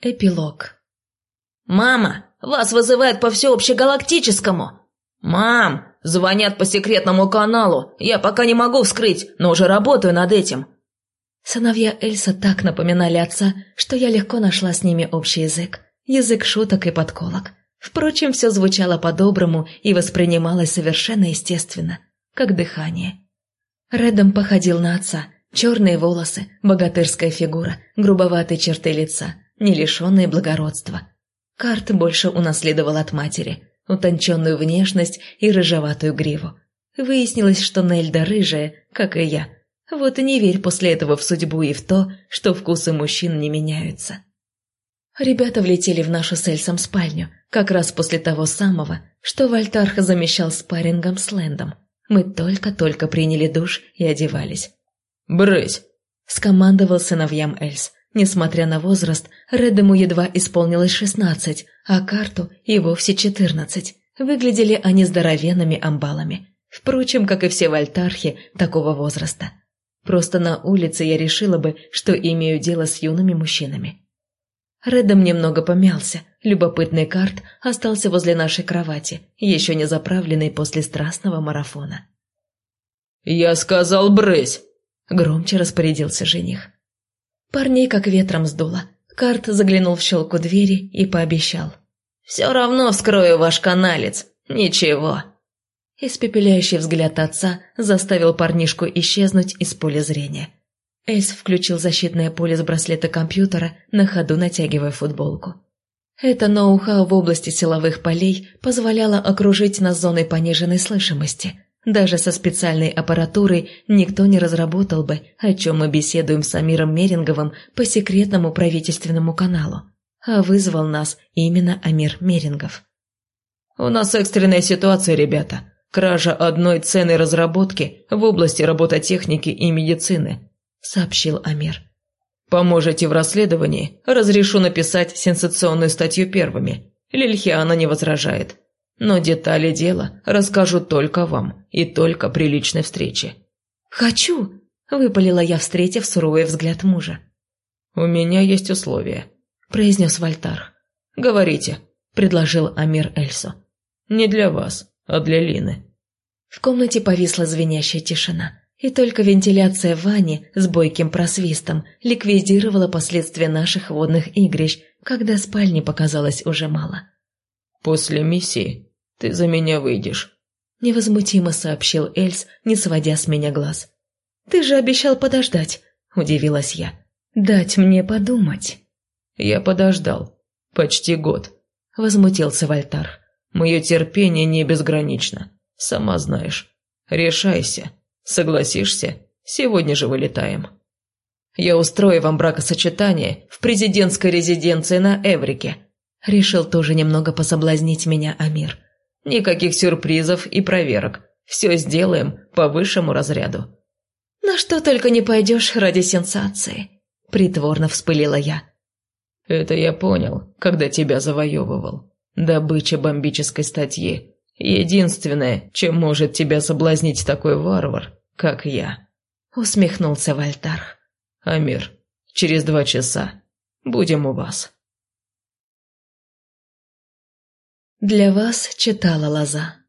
Эпилог. «Мама, вас вызывают по всеобщегалактическому!» «Мам, звонят по секретному каналу, я пока не могу вскрыть, но уже работаю над этим!» Сыновья Эльса так напоминали отца, что я легко нашла с ними общий язык. Язык шуток и подколок. Впрочем, все звучало по-доброму и воспринималось совершенно естественно, как дыхание. Редом походил на отца. Черные волосы, богатырская фигура, грубоватые черты лица, не лишенные благородства. Карт больше унаследовал от матери, утонченную внешность и рыжеватую гриву. Выяснилось, что Нельда рыжая, как и я. Вот и не верь после этого в судьбу и в то, что вкусы мужчин не меняются. Ребята влетели в нашу с Эльсом спальню, как раз после того самого, что Вольтарх замещал спаррингом с Лэндом. Мы только-только приняли душ и одевались. «Брысь!» – скомандовал сыновьям Эльс. Несмотря на возраст, Редему едва исполнилось шестнадцать, а карту и вовсе четырнадцать. Выглядели они здоровенными амбалами. Впрочем, как и все вольтархи такого возраста. Просто на улице я решила бы, что имею дело с юными мужчинами. Редом немного помялся. Любопытный карт остался возле нашей кровати, еще не заправленный после страстного марафона. «Я сказал, брысь!» – громче распорядился жених. Парней как ветром сдуло. Карт заглянул в щелку двери и пообещал. «Все равно вскрою ваш каналец. Ничего». Испепеляющий взгляд отца заставил парнишку исчезнуть из поля зрения. Эйс включил защитное поле с браслета компьютера, на ходу натягивая футболку. Это ноу-хау в области силовых полей позволяло окружить нас зоной пониженной слышимости. Даже со специальной аппаратурой никто не разработал бы, о чем мы беседуем с Амиром Меринговым по секретному правительственному каналу. А вызвал нас именно Амир Мерингов. «У нас экстренная ситуация, ребята. Кража одной ценной разработки в области робототехники и медицины сообщил Амир. «Поможете в расследовании, разрешу написать сенсационную статью первыми. Лильхиана не возражает. Но детали дела расскажу только вам и только при личной встрече». «Хочу!» – выпалила я, встретив суровый взгляд мужа. «У меня есть условия», – произнес Вольтар. «Говорите», – предложил Амир Эльсу. «Не для вас, а для Лины». В комнате повисла звенящая тишина. И только вентиляция в ванне с бойким просвистом ликвидировала последствия наших водных игрищ, когда спальни показалось уже мало. «После миссии ты за меня выйдешь», – невозмутимо сообщил Эльс, не сводя с меня глаз. «Ты же обещал подождать», – удивилась я. «Дать мне подумать». «Я подождал. Почти год», – возмутился Вольтар. «Мое терпение не безгранично, сама знаешь. Решайся». Согласишься? Сегодня же вылетаем. Я устрою вам бракосочетание в президентской резиденции на Эврике. Решил тоже немного пособлазнить меня Амир. Никаких сюрпризов и проверок. Все сделаем по высшему разряду. На что только не пойдешь ради сенсации. Притворно вспылила я. Это я понял, когда тебя завоевывал. Добыча бомбической статьи Единственное, чем может тебя соблазнить такой варвар, как я. Усмехнулся Вальтарх. Амир, через два часа будем у вас. Для вас читала Лоза.